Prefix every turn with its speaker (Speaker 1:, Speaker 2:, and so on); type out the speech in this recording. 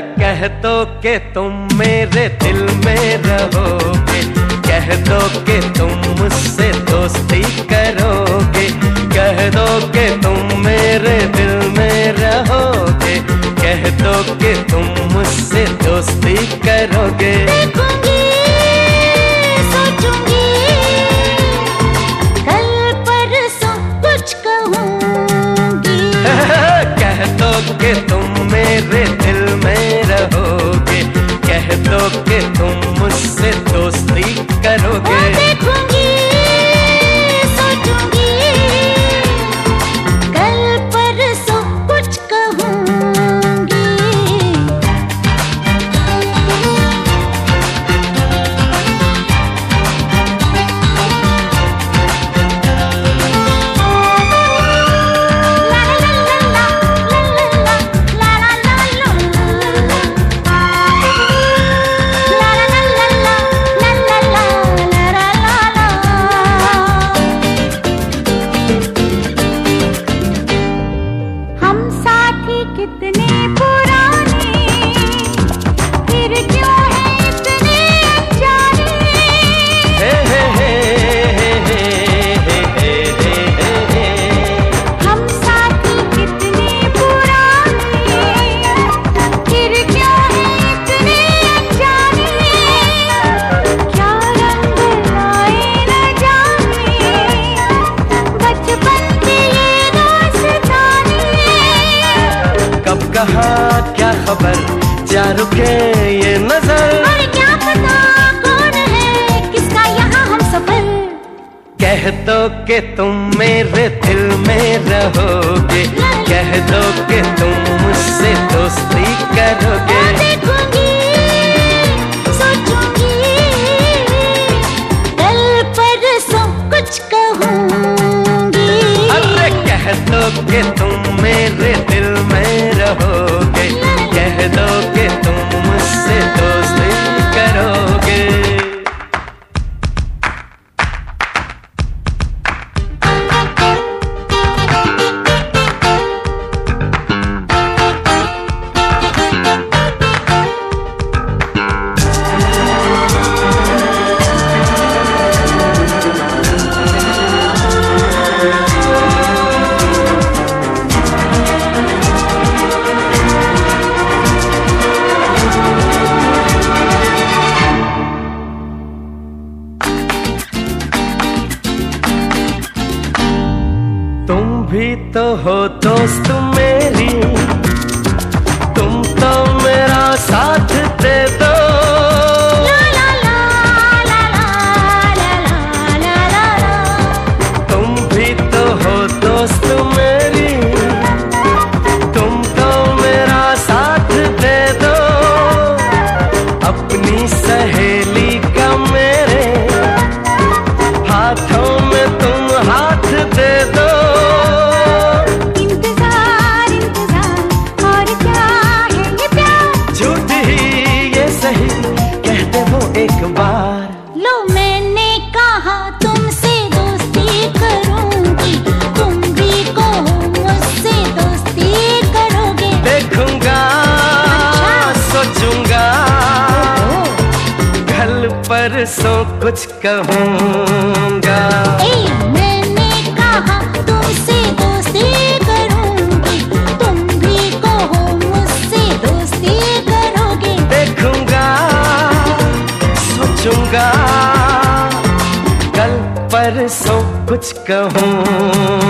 Speaker 1: कि तुम मेरे दिल में रहोगे। कह दो के तुम मुझसे दोस्ती करोगे। कह दो के तुम मेरे दिल में रहोगे। कह दो के तुम मुझसे दोस्ती करोगे। कहा
Speaker 2: क्या
Speaker 1: खबर? जा रुके ये नज़र।
Speaker 2: और क्या पता कौन है किसका यहाँ हम सफ़र?
Speaker 1: कह दो कि तुम मेरे दिल में रहोगे। कह दो कि तुम मुझसे दोस्ती करोगे।
Speaker 2: ओ देखूँगी सोचूँगी कल परसों कुछ कहूँगी।
Speaker 1: अरे कह दो कि तो हो दोस्त मेरी। परसों कुछ कहूँगा।
Speaker 2: ए मैंने कहा तुमसे दोस्ती करूँगी। तुम भी कहो मुझसे दोस्ती करोगे।
Speaker 1: देखूँगा सोचूँगा। कल परसों कुछ कहूँगा